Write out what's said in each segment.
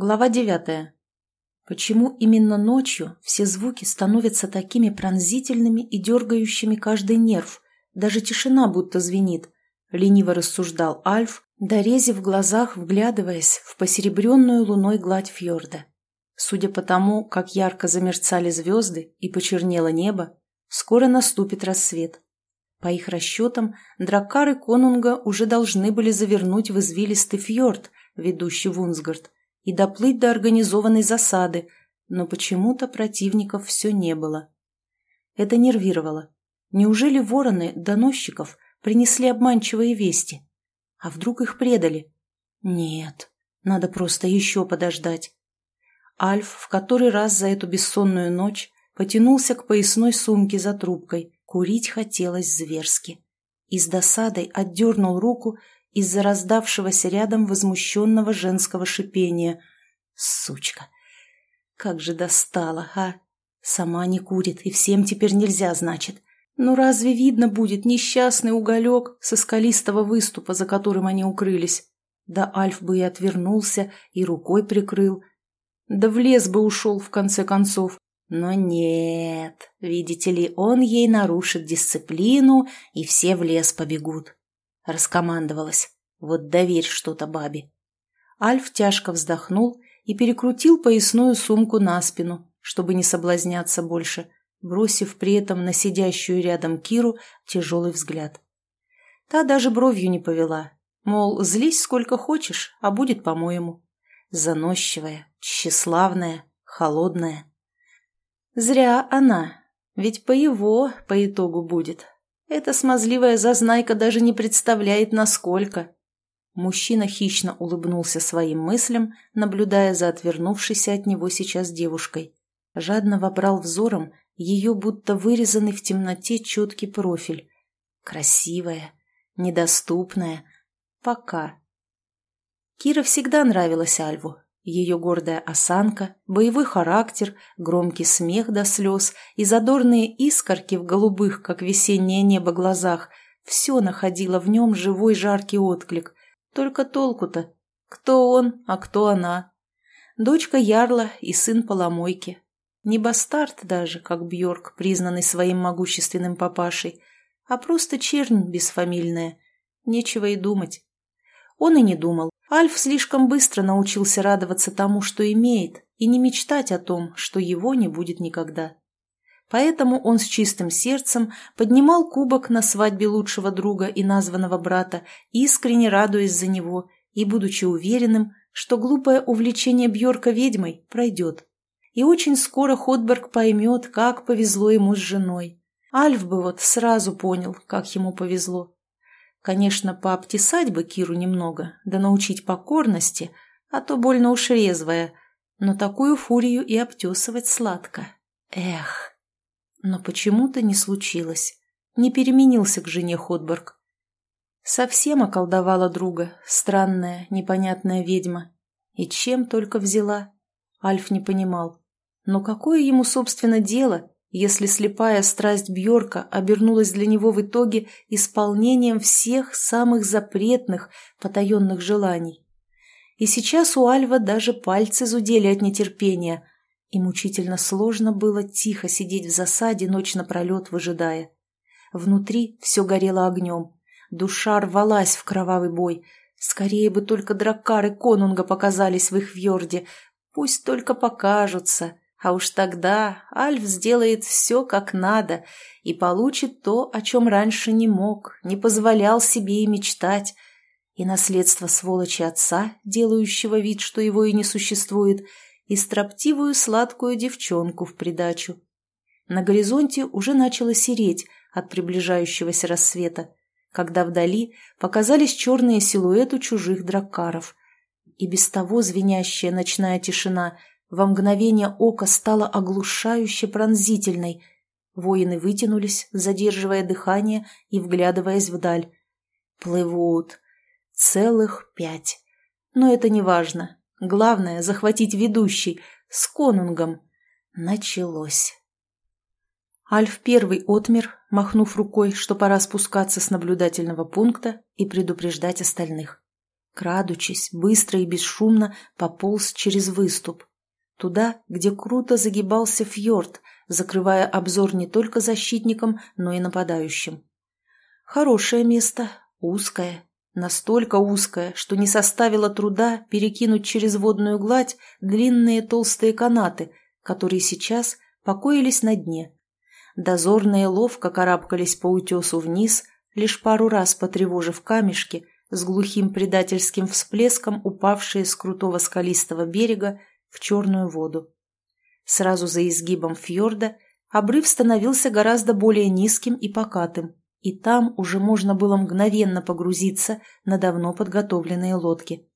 Глава девятая. Почему именно ночью все звуки становятся такими пронзительными и дергающими каждый нерв? Даже тишина будто звенит. Лениво рассуждал Альф, дорезив в глазах, вглядываясь в посеребренную луной гладь фьорда. Судя по тому, как ярко замерцали звезды и почернело небо, скоро наступит рассвет. По их расчетам, драккары Конунга уже должны были завернуть в извилистый фьорд, ведущий в Унсгард, и доплыть до организованной засады, но почему-то противников все не было. Это нервировало. Неужели вороны доносчиков принесли обманчивые вести? А вдруг их предали? Нет, надо просто еще подождать. Альф в который раз за эту бессонную ночь потянулся к поясной сумке за трубкой. Курить хотелось зверски. И с досадой отдернул руку из-за раздавшегося рядом возмущенного женского шипения. Сучка! Как же достала, а! Сама не курит, и всем теперь нельзя, значит. Ну разве видно будет несчастный уголек со скалистого выступа, за которым они укрылись? Да Альф бы и отвернулся, и рукой прикрыл. Да в лес бы ушел, в конце концов. Но нет, видите ли, он ей нарушит дисциплину, и все в лес побегут. Раскомандовалась. Вот доверь что-то бабе. Альф тяжко вздохнул и перекрутил поясную сумку на спину, чтобы не соблазняться больше, бросив при этом на сидящую рядом Киру тяжелый взгляд. Та даже бровью не повела, мол, злись сколько хочешь, а будет по-моему. Заносчивая, тщеславная, холодная. Зря она, ведь по его по итогу будет. Эта смазливая зазнайка даже не представляет, насколько. Мужчина хищно улыбнулся своим мыслям, наблюдая за отвернувшейся от него сейчас девушкой. Жадно вобрал взором ее будто вырезанный в темноте четкий профиль. Красивая, недоступная. Пока. Кира всегда нравилась Альву, ее гордая осанка, боевой характер, громкий смех до слез и задорные искорки в голубых, как весеннее небо, глазах – все находило в нем живой жаркий отклик. Только толку-то. Кто он, а кто она? Дочка Ярла и сын Поломойки. Не бастард даже, как Бьорк, признанный своим могущественным папашей, а просто чернь бесфамильная. Нечего и думать. Он и не думал. Альф слишком быстро научился радоваться тому, что имеет, и не мечтать о том, что его не будет никогда. Поэтому он с чистым сердцем поднимал кубок на свадьбе лучшего друга и названного брата, искренне радуясь за него и будучи уверенным, что глупое увлечение Бьорка ведьмой пройдет. И очень скоро Ходберг поймет, как повезло ему с женой. Альф бы вот сразу понял, как ему повезло. Конечно, пообтесать бы Киру немного, да научить покорности, а то больно уж резвая, но такую фурию и обтесывать сладко. Эх! Но почему-то не случилось. Не переменился к жене Ходберг. Совсем околдовала друга, странная, непонятная ведьма. И чем только взяла, Альф не понимал. Но какое ему, собственно, дело, если слепая страсть Бьорка обернулась для него в итоге исполнением всех самых запретных, потаенных желаний. И сейчас у Альва даже пальцы зудели от нетерпения, и мучительно сложно было тихо сидеть в засаде ночь напролет, выжидая. Внутри все горело огнем, душа рвалась в кровавый бой. Скорее бы только драккары конунга показались в их вьорде, пусть только покажутся. А уж тогда Альф сделает все как надо и получит то, о чем раньше не мог, не позволял себе и мечтать. И наследство сволочи отца, делающего вид, что его и не существует, и строптивую сладкую девчонку в придачу. На горизонте уже начало сереть от приближающегося рассвета, когда вдали показались черные силуэты чужих драккаров. И без того звенящая ночная тишина – во мгновение ока стала оглушающе пронзительной. Воины вытянулись, задерживая дыхание и вглядываясь вдаль. Плывут. Целых пять. Но это не важно. Главное — захватить ведущий. С конунгом. Началось. Альф первый отмер, махнув рукой, что пора спускаться с наблюдательного пункта и предупреждать остальных. крадучись, быстро и бесшумно пополз через выступ. Туда, где круто загибался фьорд, закрывая обзор не только защитникам, но и нападающим. Хорошее место, узкое, настолько узкое, что не составило труда перекинуть через водную гладь длинные толстые канаты, которые сейчас покоились на дне. Дозорные ловко карабкались по утесу вниз, лишь пару раз потревожив камешки, с глухим предательским всплеском упавшие с крутого скалистого берега в черную воду. Сразу за изгибом фьорда обрыв становился гораздо более низким и покатым, и там уже можно было мгновенно погрузиться на давно подготовленные лодки.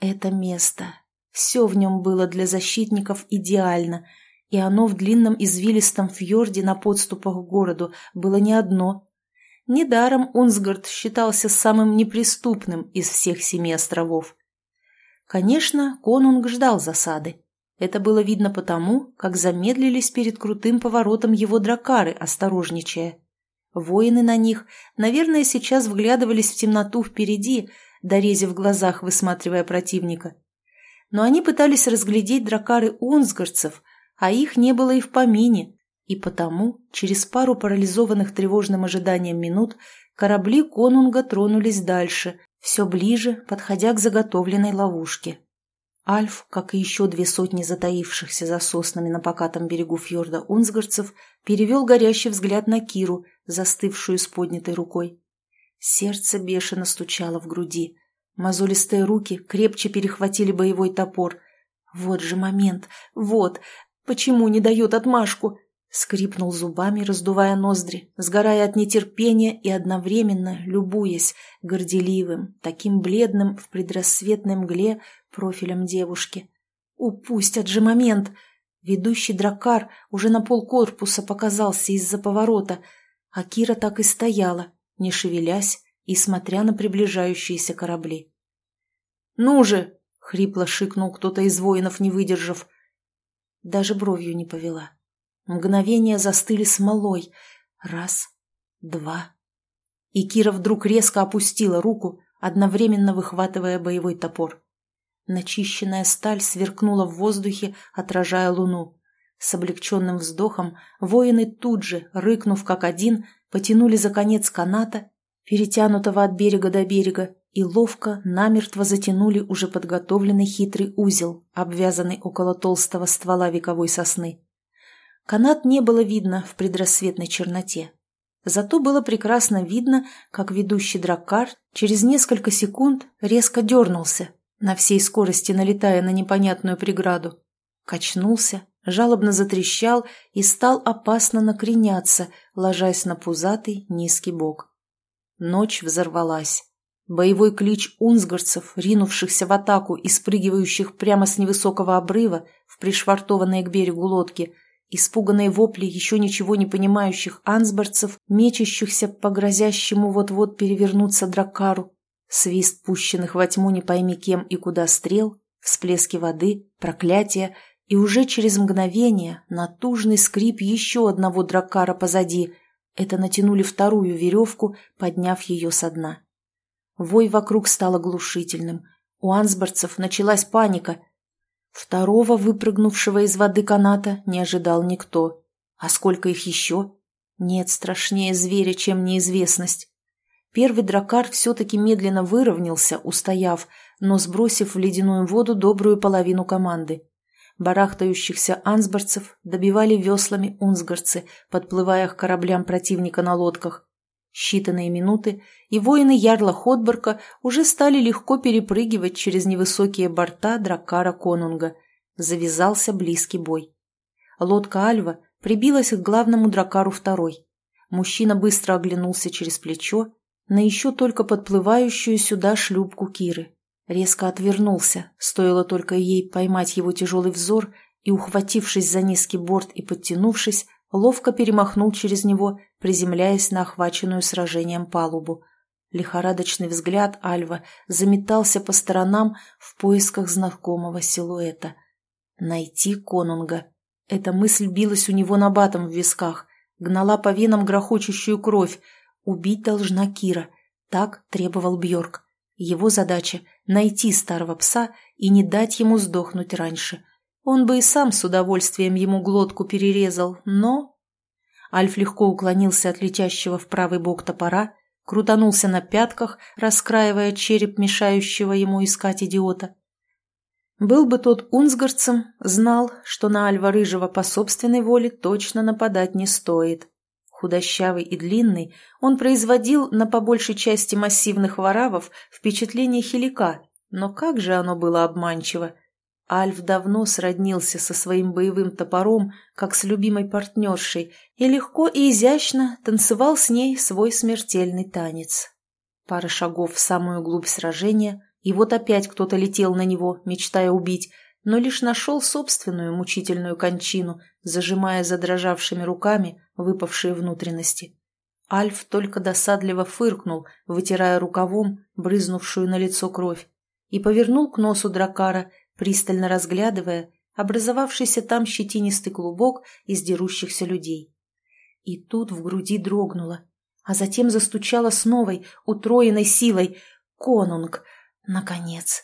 Это место. Все в нем было для защитников идеально, и оно в длинном извилистом фьорде на подступах к городу было не одно. Недаром Унсгард считался самым неприступным из всех семи островов. Конечно, конунг ждал засады. Это было видно потому, как замедлились перед крутым поворотом его дракары, осторожничая. Воины на них, наверное, сейчас вглядывались в темноту впереди, дорезив глазах, высматривая противника. Но они пытались разглядеть дракары унсгарцев, а их не было и в помине, и потому через пару парализованных тревожным ожиданием минут корабли конунга тронулись дальше, все ближе, подходя к заготовленной ловушке. Альф, как и еще две сотни затаившихся за соснами на покатом берегу фьорда унсгарцев, перевел горящий взгляд на Киру, застывшую с поднятой рукой. Сердце бешено стучало в груди. Мозолистые руки крепче перехватили боевой топор. Вот же момент, вот, почему не дает отмашку? Скрипнул зубами, раздувая ноздри, сгорая от нетерпения и одновременно любуясь горделивым, таким бледным в предрассветной мгле профилем девушки. Упустят же момент! Ведущий дракар уже на полкорпуса показался из-за поворота, а Кира так и стояла, не шевелясь и смотря на приближающиеся корабли. «Ну же!» — хрипло шикнул кто-то из воинов, не выдержав. Даже бровью не повела. Мгновения застыли смолой. Раз, два. И Кира вдруг резко опустила руку, одновременно выхватывая боевой топор. Начищенная сталь сверкнула в воздухе, отражая луну. С облегченным вздохом воины тут же, рыкнув как один, потянули за конец каната, перетянутого от берега до берега, и ловко, намертво затянули уже подготовленный хитрый узел, обвязанный около толстого ствола вековой сосны. Канат не было видно в предрассветной черноте. Зато было прекрасно видно, как ведущий драккар через несколько секунд резко дернулся, на всей скорости налетая на непонятную преграду. Качнулся, жалобно затрещал и стал опасно накреняться, ложась на пузатый низкий бок. Ночь взорвалась. Боевой клич унсгарцев, ринувшихся в атаку и спрыгивающих прямо с невысокого обрыва в пришвартованные к берегу лодки – Испуганные вопли еще ничего не понимающих ансборцев, мечущихся по грозящему вот-вот перевернуться дракару, свист пущенных во тьму не пойми кем и куда стрел, всплески воды, проклятия, и уже через мгновение натужный скрип еще одного дракара позади. Это натянули вторую веревку, подняв ее со дна. Вой вокруг стал оглушительным. У ансборцев началась паника — Второго выпрыгнувшего из воды каната не ожидал никто. А сколько их еще? Нет страшнее зверя, чем неизвестность. Первый дракар все-таки медленно выровнялся, устояв, но сбросив в ледяную воду добрую половину команды. Барахтающихся ансборцев добивали веслами унсгарцы, подплывая к кораблям противника на лодках. Считанные минуты, и воины Ярла Ходборка уже стали легко перепрыгивать через невысокие борта дракара Конунга. Завязался близкий бой. Лодка Альва прибилась к главному дракару второй. Мужчина быстро оглянулся через плечо на еще только подплывающую сюда шлюпку Киры. Резко отвернулся, стоило только ей поймать его тяжелый взор и, ухватившись за низкий борт и подтянувшись, ловко перемахнул через него, приземляясь на охваченную сражением палубу. Лихорадочный взгляд Альва заметался по сторонам в поисках знакомого силуэта. Найти конунга. Эта мысль билась у него набатом в висках, гнала по венам грохочущую кровь. Убить должна Кира. Так требовал Бьорк. Его задача — найти старого пса и не дать ему сдохнуть раньше. Он бы и сам с удовольствием ему глотку перерезал, но... Альф легко уклонился от летящего в правый бок топора, крутанулся на пятках, раскраивая череп мешающего ему искать идиота. Был бы тот унсгарцем, знал, что на Альва Рыжего по собственной воле точно нападать не стоит. Худощавый и длинный, он производил на по большей части массивных воравов впечатление хилика, но как же оно было обманчиво. Альф давно сроднился со своим боевым топором, как с любимой партнершей, и легко и изящно танцевал с ней свой смертельный танец. Пара шагов в самую глубь сражения, и вот опять кто-то летел на него, мечтая убить, но лишь нашел собственную мучительную кончину, зажимая задрожавшими руками выпавшие внутренности. Альф только досадливо фыркнул, вытирая рукавом брызнувшую на лицо кровь, и повернул к носу дракара, пристально разглядывая образовавшийся там щетинистый клубок из дерущихся людей. И тут в груди дрогнуло, а затем застучало с новой, утроенной силой. «Конунг! Наконец!»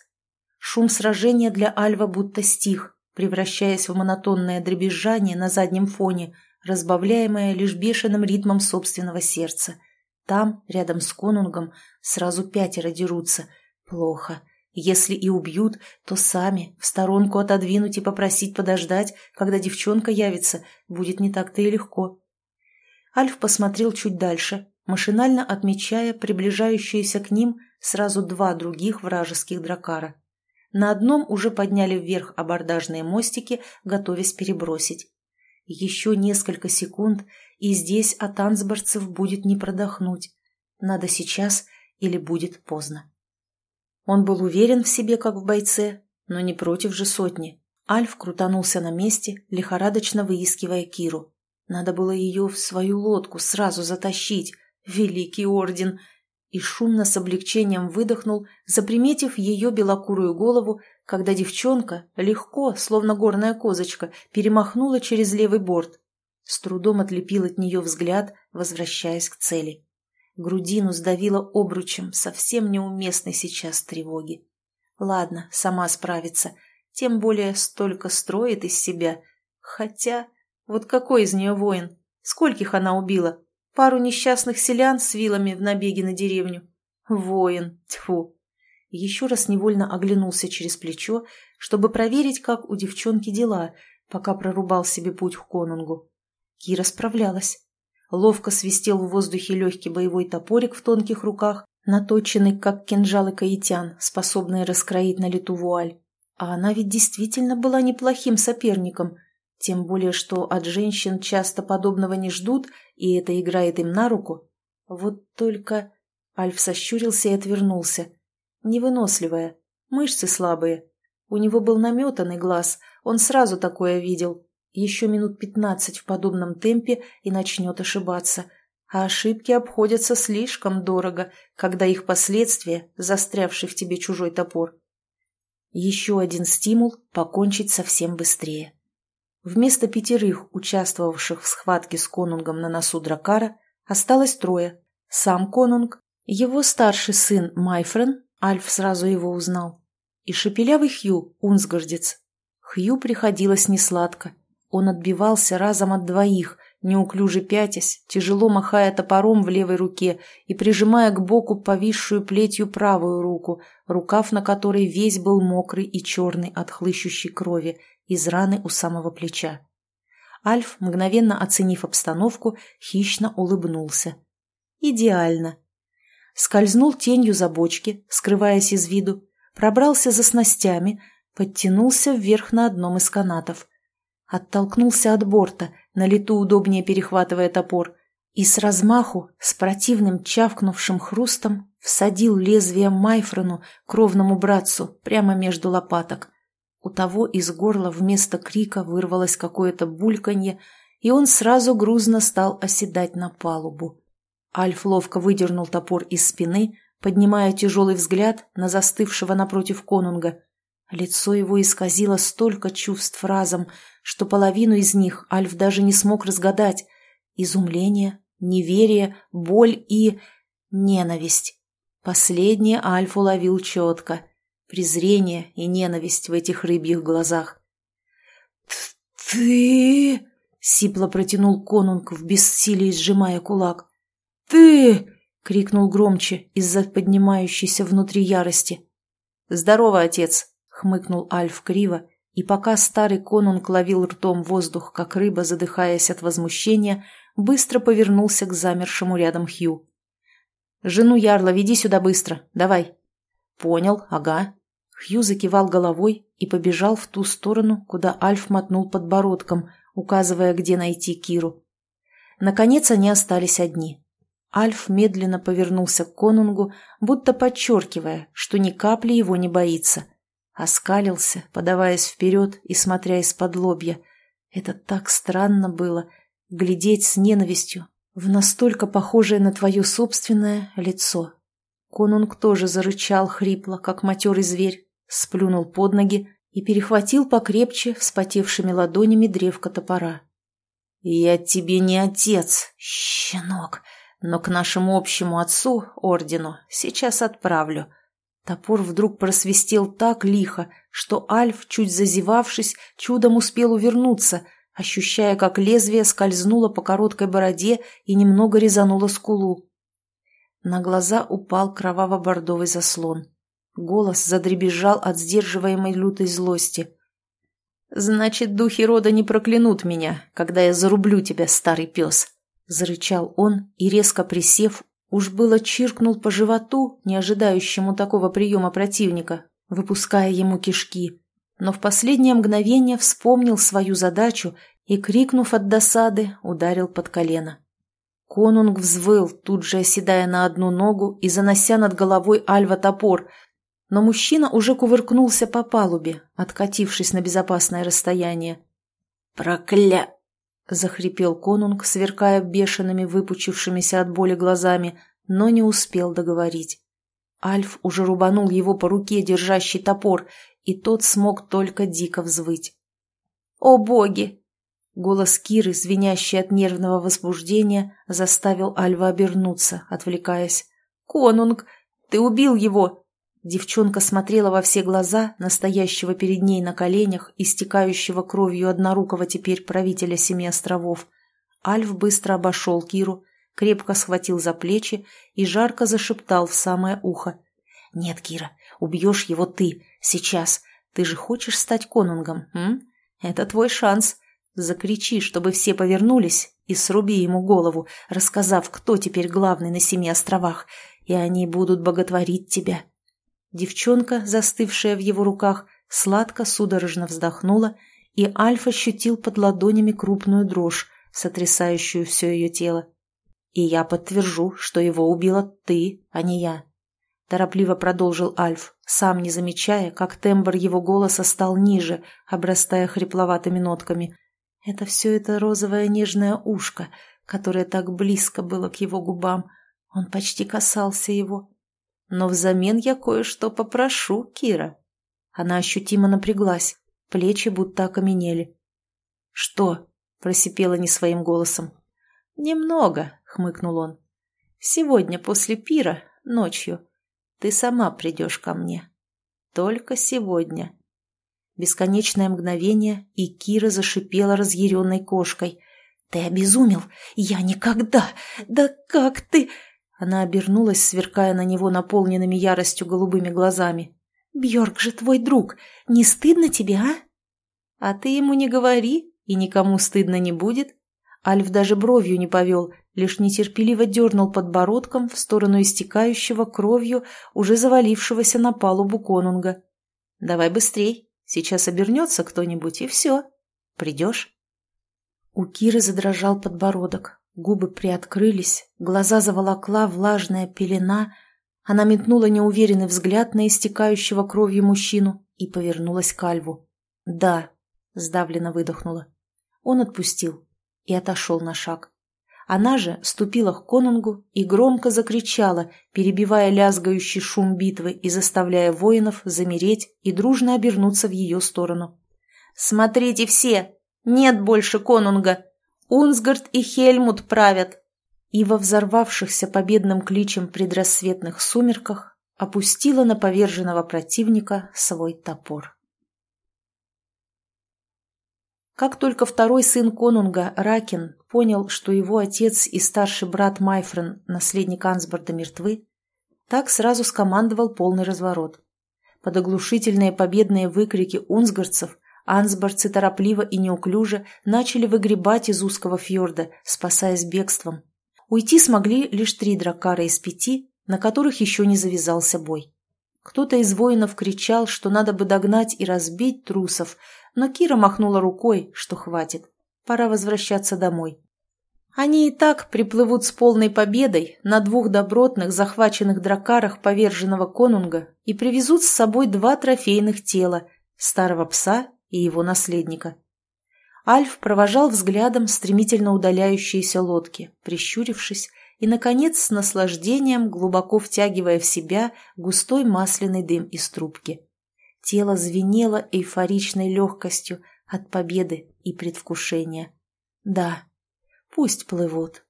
Шум сражения для Альва будто стих, превращаясь в монотонное дребезжание на заднем фоне, разбавляемое лишь бешеным ритмом собственного сердца. Там, рядом с конунгом, сразу пятеро дерутся. Плохо. Если и убьют, то сами, в сторонку отодвинуть и попросить подождать, когда девчонка явится, будет не так-то и легко. Альф посмотрел чуть дальше, машинально отмечая приближающиеся к ним сразу два других вражеских дракара. На одном уже подняли вверх абордажные мостики, готовясь перебросить. Еще несколько секунд, и здесь от ансборцев будет не продохнуть. Надо сейчас или будет поздно. Он был уверен в себе, как в бойце, но не против же сотни. Альф крутанулся на месте, лихорадочно выискивая Киру. Надо было ее в свою лодку сразу затащить. Великий орден! И шумно с облегчением выдохнул, заприметив ее белокурую голову, когда девчонка легко, словно горная козочка, перемахнула через левый борт. С трудом отлепил от нее взгляд, возвращаясь к цели. Грудину сдавило обручем совсем неуместной сейчас тревоги. Ладно, сама справится, тем более столько строит из себя. Хотя, вот какой из нее воин? Скольких она убила? Пару несчастных селян с вилами в набеге на деревню. Воин, тьфу. Еще раз невольно оглянулся через плечо, чтобы проверить, как у девчонки дела, пока прорубал себе путь к конунгу. Кира справлялась. Ловко свистел в воздухе легкий боевой топорик в тонких руках, наточенный, как кинжалы каитян, способные раскроить на лету вуаль. А она ведь действительно была неплохим соперником, тем более, что от женщин часто подобного не ждут, и это играет им на руку. Вот только... Альф сощурился и отвернулся. Невыносливая, мышцы слабые. У него был наметанный глаз, он сразу такое видел. Еще минут пятнадцать в подобном темпе и начнет ошибаться. А ошибки обходятся слишком дорого, когда их последствия – застрявший в тебе чужой топор. Еще один стимул – покончить совсем быстрее. Вместо пятерых, участвовавших в схватке с конунгом на носу Дракара, осталось трое. Сам конунг, его старший сын Майфрен, Альф сразу его узнал, и шепелявый Хью, унсгардец. Хью приходилось несладко. Он отбивался разом от двоих, неуклюже пятясь, тяжело махая топором в левой руке и прижимая к боку повисшую плетью правую руку, рукав на которой весь был мокрый и черный от хлыщущей крови из раны у самого плеча. Альф, мгновенно оценив обстановку, хищно улыбнулся. «Идеально!» Скользнул тенью за бочки, скрываясь из виду, пробрался за снастями, подтянулся вверх на одном из канатов оттолкнулся от борта, на лету удобнее перехватывая топор, и с размаху, с противным чавкнувшим хрустом, всадил лезвие Майфрону, кровному братцу, прямо между лопаток. У того из горла вместо крика вырвалось какое-то бульканье, и он сразу грузно стал оседать на палубу. Альф ловко выдернул топор из спины, поднимая тяжелый взгляд на застывшего напротив конунга. Лицо его исказило столько чувств разом, что половину из них Альф даже не смог разгадать. Изумление, неверие, боль и ненависть. Последнее Альф уловил четко. Презрение и ненависть в этих рыбьих глазах. «Ты...» — сипло протянул конунг в бессилии, сжимая кулак. «Ты...» — крикнул громче из-за поднимающейся внутри ярости. «Здорово, отец!» — хмыкнул Альф криво, и пока старый конунг ловил ртом воздух, как рыба, задыхаясь от возмущения, быстро повернулся к замершему рядом Хью. «Жену Ярла веди сюда быстро, давай». «Понял, ага». Хью закивал головой и побежал в ту сторону, куда Альф мотнул подбородком, указывая, где найти Киру. Наконец они остались одни. Альф медленно повернулся к конунгу, будто подчеркивая, что ни капли его не боится. Оскалился, подаваясь вперед и смотря из-под лобья. Это так странно было — глядеть с ненавистью в настолько похожее на твое собственное лицо. Конунг тоже зарычал хрипло, как матерый зверь, сплюнул под ноги и перехватил покрепче вспотевшими ладонями древко топора. «Я тебе не отец, щенок!» но к нашему общему отцу, ордену, сейчас отправлю». Топор вдруг просвистел так лихо, что Альф, чуть зазевавшись, чудом успел увернуться, ощущая, как лезвие скользнуло по короткой бороде и немного резануло скулу. На глаза упал кроваво-бордовый заслон. Голос задребезжал от сдерживаемой лютой злости. «Значит, духи рода не проклянут меня, когда я зарублю тебя, старый пес!» Зарычал он и, резко присев, уж было чиркнул по животу, не ожидающему такого приема противника, выпуская ему кишки. Но в последнее мгновение вспомнил свою задачу и, крикнув от досады, ударил под колено. Конунг взвыл, тут же оседая на одну ногу и занося над головой Альва топор, но мужчина уже кувыркнулся по палубе, откатившись на безопасное расстояние. «Прокля...» — захрипел конунг, сверкая бешеными выпучившимися от боли глазами, но не успел договорить. Альф уже рубанул его по руке, держащий топор, и тот смог только дико взвыть. «О боги!» Голос Киры, звенящий от нервного возбуждения, заставил Альва обернуться, отвлекаясь. «Конунг! Ты убил его!» Девчонка смотрела во все глаза настоящего перед ней на коленях, истекающего кровью однорукого теперь правителя Семи островов. Альф быстро обошел Киру, крепко схватил за плечи и жарко зашептал в самое ухо. «Нет, Кира, убьешь его ты, сейчас. Ты же хочешь стать конунгом, м? Это твой шанс. Закричи, чтобы все повернулись, и сруби ему голову, рассказав, кто теперь главный на Семи островах, и они будут боготворить тебя». Девчонка, застывшая в его руках, сладко судорожно вздохнула, и Альф ощутил под ладонями крупную дрожь, сотрясающую все ее тело. «И я подтвержу, что его убила ты, а не я», — торопливо продолжил Альф, сам не замечая, как тембр его голоса стал ниже, обрастая хрипловатыми нотками. Это все это розовое нежное ушко, которое так близко было к его губам. Он почти касался его. Но взамен я кое-что попрошу, Кира. Она ощутимо напряглась, плечи будто окаменели. «Что?» — просипела не своим голосом. «Немного», — хмыкнул он. «Сегодня после пира, ночью, ты сама придешь ко мне. Только сегодня». Бесконечное мгновение, и Кира зашипела разъяренной кошкой. «Ты обезумел? Я никогда! Да как ты...» Она обернулась, сверкая на него наполненными яростью голубыми глазами. «Бьорк же твой друг! Не стыдно тебе, а?» «А ты ему не говори, и никому стыдно не будет». Альф даже бровью не повел, лишь нетерпеливо дернул подбородком в сторону истекающего кровью, уже завалившегося на палубу конунга. «Давай быстрей, сейчас обернется кто-нибудь, и все. Придешь?» У Киры задрожал подбородок. Губы приоткрылись, глаза заволокла влажная пелена. Она метнула неуверенный взгляд на истекающего кровью мужчину и повернулась к Альву. «Да», — сдавленно выдохнула. Он отпустил и отошел на шаг. Она же ступила к конунгу и громко закричала, перебивая лязгающий шум битвы и заставляя воинов замереть и дружно обернуться в ее сторону. «Смотрите все! Нет больше конунга! Унсгард и Хельмут правят. и во взорвавшихся победным кличем предрассветных сумерках опустила на поверженного противника свой топор. Как только второй сын конунга, Ракин, понял, что его отец и старший брат Майфрен, наследник Ансборда, мертвы, так сразу скомандовал полный разворот. Под оглушительные победные выкрики унсгардцев ансбордцы торопливо и неуклюже начали выгребать из узкого фьорда, спасаясь бегством. Уйти смогли лишь три дракара из пяти, на которых еще не завязался бой. Кто-то из воинов кричал, что надо бы догнать и разбить трусов, но Кира махнула рукой, что хватит. Пора возвращаться домой. Они и так приплывут с полной победой на двух добротных захваченных дракарах поверженного конунга и привезут с собой два трофейных тела – старого пса и его наследника. Альф провожал взглядом стремительно удаляющиеся лодки, прищурившись и, наконец, с наслаждением, глубоко втягивая в себя густой масляный дым из трубки. Тело звенело эйфоричной легкостью от победы и предвкушения. Да, пусть плывут.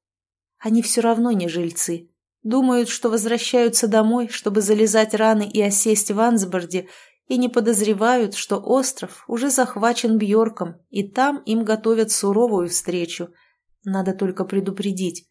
Они все равно не жильцы. Думают, что возвращаются домой, чтобы залезать раны и осесть в Ансборде, и не подозревают, что остров уже захвачен Бьорком, и там им готовят суровую встречу. Надо только предупредить.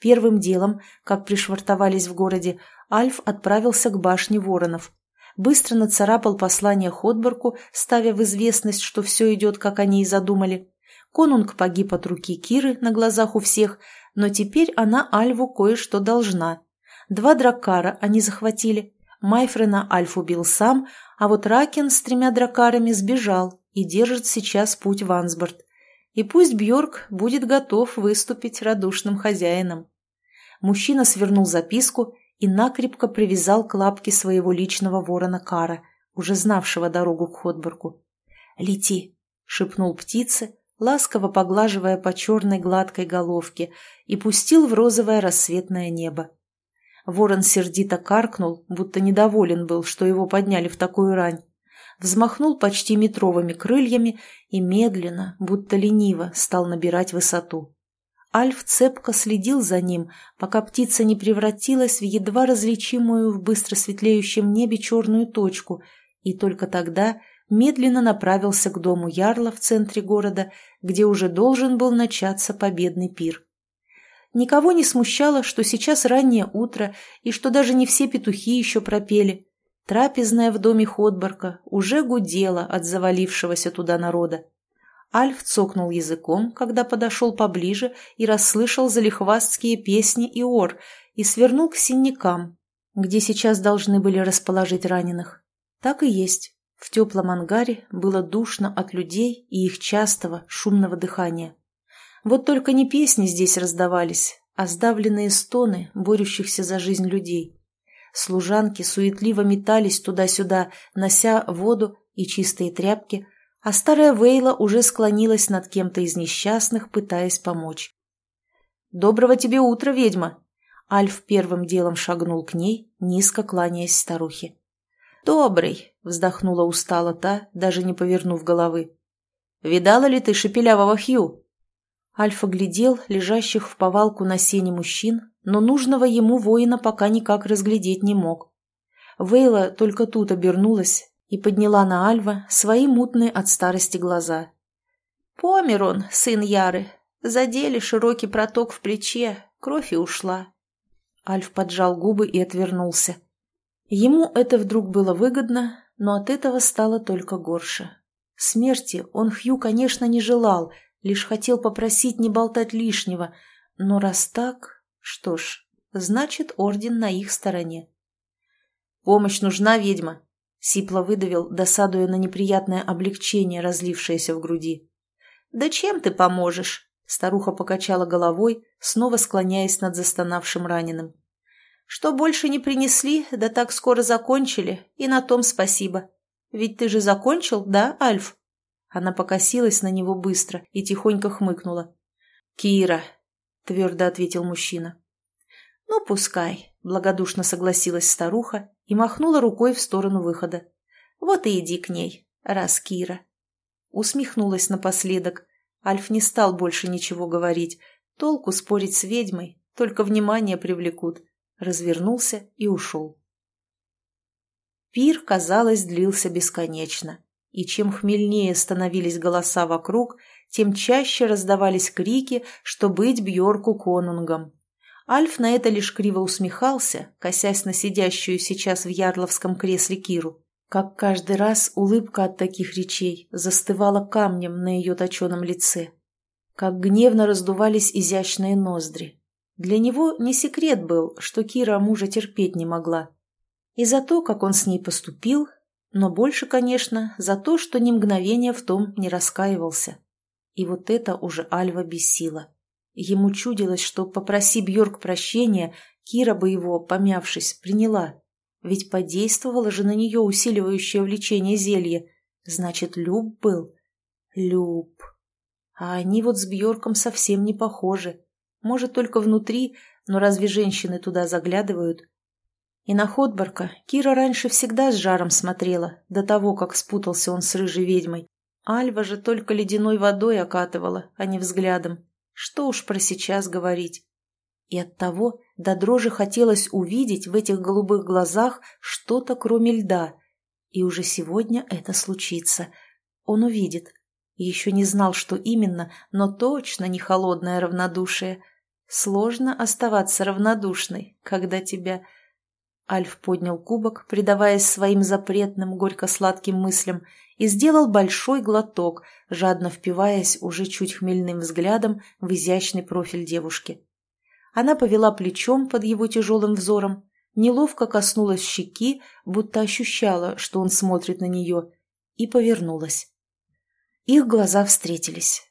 Первым делом, как пришвартовались в городе, Альф отправился к башне воронов быстро нацарапал послание Ходборку, ставя в известность, что все идет, как они и задумали. Конунг погиб от руки Киры на глазах у всех, но теперь она Альву кое-что должна. Два дракара они захватили. Майфрена Альф убил сам, а вот Ракен с тремя дракарами сбежал и держит сейчас путь в Ансборд. И пусть Бьорк будет готов выступить радушным хозяином. Мужчина свернул записку и накрепко привязал к лапке своего личного ворона Кара, уже знавшего дорогу к Ходборку. «Лети!» — шепнул птице, ласково поглаживая по черной гладкой головке, и пустил в розовое рассветное небо. Ворон сердито каркнул, будто недоволен был, что его подняли в такую рань. Взмахнул почти метровыми крыльями и медленно, будто лениво, стал набирать высоту. Альф цепко следил за ним, пока птица не превратилась в едва различимую в быстро светлеющем небе черную точку, и только тогда медленно направился к дому Ярла в центре города, где уже должен был начаться победный пир. Никого не смущало, что сейчас раннее утро и что даже не все петухи еще пропели. Трапезная в доме Ходборка уже гудела от завалившегося туда народа. Альф цокнул языком, когда подошел поближе и расслышал залихвастские песни и ор, и свернул к синякам, где сейчас должны были расположить раненых. Так и есть. В теплом ангаре было душно от людей и их частого шумного дыхания. Вот только не песни здесь раздавались, а сдавленные стоны борющихся за жизнь людей. Служанки суетливо метались туда-сюда, нося воду и чистые тряпки, а старая Вейла уже склонилась над кем-то из несчастных, пытаясь помочь. «Доброго тебе утра, ведьма!» Альф первым делом шагнул к ней, низко кланяясь старухе. «Добрый!» — вздохнула устало та, даже не повернув головы. «Видала ли ты шепелявого Хью?» Альфа глядел лежащих в повалку на сене мужчин, но нужного ему воина пока никак разглядеть не мог. Вейла только тут обернулась и подняла на Альва свои мутные от старости глаза. «Помер он, сын Яры. Задели широкий проток в плече, кровь и ушла». Альф поджал губы и отвернулся. Ему это вдруг было выгодно, но от этого стало только горше. Смерти он Хью, конечно, не желал, лишь хотел попросить не болтать лишнего, но раз так, что ж, значит, орден на их стороне. «Помощь нужна, ведьма», Сипло выдавил, досадуя на неприятное облегчение, разлившееся в груди. «Да чем ты поможешь?» Старуха покачала головой, снова склоняясь над застонавшим раненым. «Что больше не принесли, да так скоро закончили, и на том спасибо. Ведь ты же закончил, да, Альф?» Она покосилась на него быстро и тихонько хмыкнула. «Кира», — твердо ответил мужчина. «Ну, пускай», — благодушно согласилась старуха и махнула рукой в сторону выхода. «Вот и иди к ней, раз Кира». Усмехнулась напоследок. Альф не стал больше ничего говорить. Толку спорить с ведьмой, только внимание привлекут. Развернулся и ушел. Пир, казалось, длился бесконечно, и чем хмельнее становились голоса вокруг, тем чаще раздавались крики, что быть Бьорку конунгом. Альф на это лишь криво усмехался, косясь на сидящую сейчас в ярловском кресле Киру. Как каждый раз улыбка от таких речей застывала камнем на ее точеном лице. Как гневно раздувались изящные ноздри. Для него не секрет был, что Кира мужа терпеть не могла. И за то, как он с ней поступил, но больше, конечно, за то, что ни мгновения в том не раскаивался. И вот это уже Альва бесило. Ему чудилось, что попроси Бьорк прощения, Кира бы его, помявшись, приняла. Ведь подействовало же на нее усиливающее влечение зелье. Значит, Люб был. Люб. А они вот с Бьорком совсем не похожи. Может, только внутри, но разве женщины туда заглядывают? И на Ходборка Кира раньше всегда с жаром смотрела, до того, как спутался он с рыжей ведьмой. Альва же только ледяной водой окатывала, а не взглядом. Что уж про сейчас говорить. И оттого до дрожи хотелось увидеть в этих голубых глазах что-то кроме льда. И уже сегодня это случится. Он увидит. Еще не знал, что именно, но точно не холодное равнодушие. Сложно оставаться равнодушной, когда тебя... Альф поднял кубок, предаваясь своим запретным горько-сладким мыслям, и сделал большой глоток, жадно впиваясь уже чуть хмельным взглядом в изящный профиль девушки. Она повела плечом под его тяжелым взором, неловко коснулась щеки, будто ощущала, что он смотрит на нее, и повернулась. Их глаза встретились.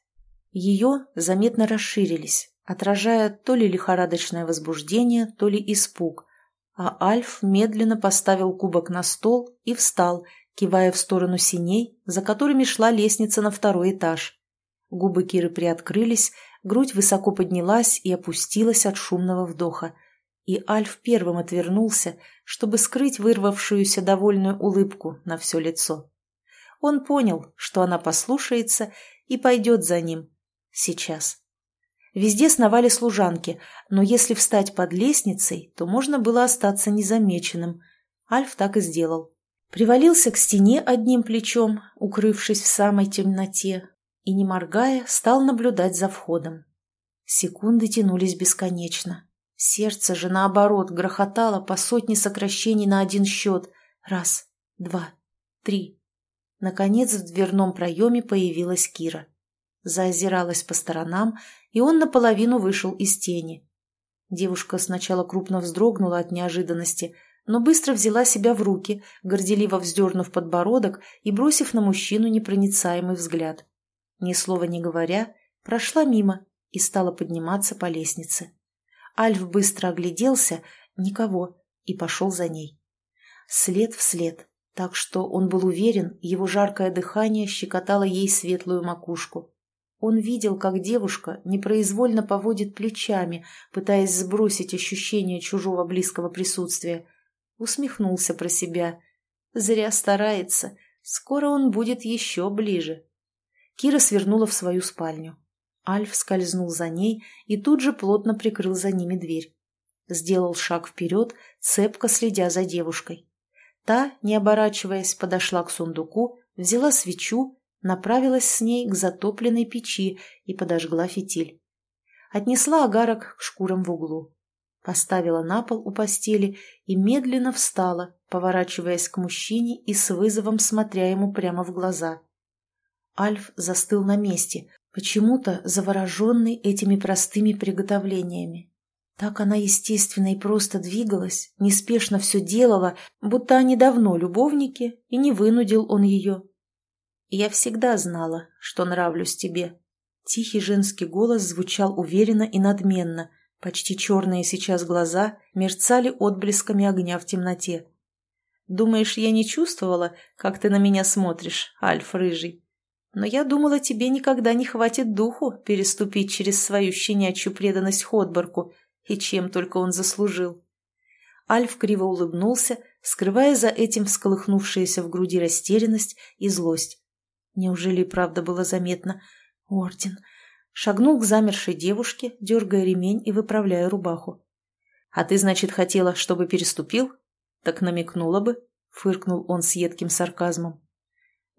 Ее заметно расширились, отражая то ли лихорадочное возбуждение, то ли испуг, а Альф медленно поставил кубок на стол и встал, кивая в сторону синей, за которыми шла лестница на второй этаж. Губы Киры приоткрылись, грудь высоко поднялась и опустилась от шумного вдоха. И Альф первым отвернулся, чтобы скрыть вырвавшуюся довольную улыбку на все лицо. Он понял, что она послушается и пойдет за ним. Сейчас. Везде сновали служанки, но если встать под лестницей, то можно было остаться незамеченным. Альф так и сделал. Привалился к стене одним плечом, укрывшись в самой темноте, и, не моргая, стал наблюдать за входом. Секунды тянулись бесконечно. Сердце же, наоборот, грохотало по сотне сокращений на один счет. Раз, два, три. Наконец в дверном проеме появилась Кира. Заозиралась по сторонам, и он наполовину вышел из тени. Девушка сначала крупно вздрогнула от неожиданности – но быстро взяла себя в руки, горделиво вздернув подбородок и бросив на мужчину непроницаемый взгляд. Ни слова не говоря, прошла мимо и стала подниматься по лестнице. Альф быстро огляделся, никого, и пошел за ней. След в след, так что он был уверен, его жаркое дыхание щекотало ей светлую макушку. Он видел, как девушка непроизвольно поводит плечами, пытаясь сбросить ощущение чужого близкого присутствия, усмехнулся про себя. Зря старается, скоро он будет еще ближе. Кира свернула в свою спальню. Альф скользнул за ней и тут же плотно прикрыл за ними дверь. Сделал шаг вперед, цепко следя за девушкой. Та, не оборачиваясь, подошла к сундуку, взяла свечу, направилась с ней к затопленной печи и подожгла фитиль. Отнесла агарок к шкурам в углу поставила на пол у постели и медленно встала, поворачиваясь к мужчине и с вызовом смотря ему прямо в глаза. Альф застыл на месте, почему-то завороженный этими простыми приготовлениями. Так она естественно и просто двигалась, неспешно все делала, будто они давно любовники, и не вынудил он ее. «Я всегда знала, что нравлюсь тебе». Тихий женский голос звучал уверенно и надменно – Почти черные сейчас глаза мерцали отблесками огня в темноте. «Думаешь, я не чувствовала, как ты на меня смотришь, Альф Рыжий? Но я думала, тебе никогда не хватит духу переступить через свою щенячью преданность Ходборку, и чем только он заслужил». Альф криво улыбнулся, скрывая за этим всколыхнувшаяся в груди растерянность и злость. Неужели и правда было заметно? Орден. шагнул к замершей девушке, дергая ремень и выправляя рубаху. «А ты, значит, хотела, чтобы переступил? Так намекнула бы», — фыркнул он с едким сарказмом.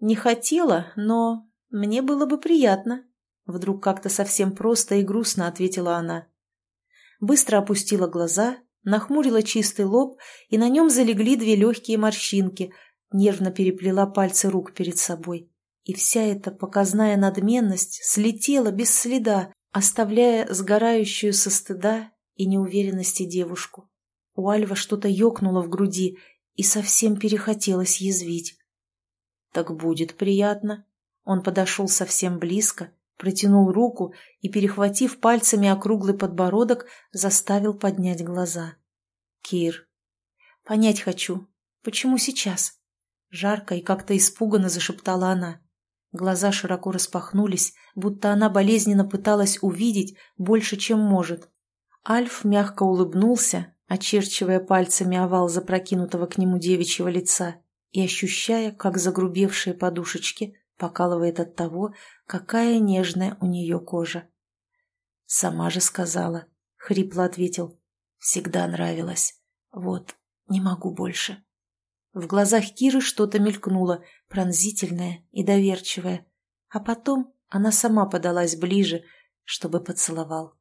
«Не хотела, но мне было бы приятно», — вдруг как-то совсем просто и грустно ответила она. Быстро опустила глаза, нахмурила чистый лоб, и на нем залегли две легкие морщинки, нервно переплела пальцы рук перед собой. И вся эта показная надменность слетела без следа, оставляя сгорающую со стыда и неуверенности девушку. У Альва что-то ёкнуло в груди, и совсем перехотелось язвить. «Так будет приятно». Он подошел совсем близко, протянул руку и, перехватив пальцами округлый подбородок, заставил поднять глаза. «Кир, понять хочу, почему сейчас?» Жарко и как-то испуганно зашептала она. Глаза широко распахнулись, будто она болезненно пыталась увидеть больше, чем может. Альф мягко улыбнулся, очерчивая пальцами овал запрокинутого к нему девичьего лица и ощущая, как загрубевшие подушечки покалывает от того, какая нежная у нее кожа. «Сама же сказала», — хрипло ответил. «Всегда нравилось. Вот, не могу больше». В глазах Киры что-то мелькнуло, пронзительное и доверчивое. А потом она сама подалась ближе, чтобы поцеловал.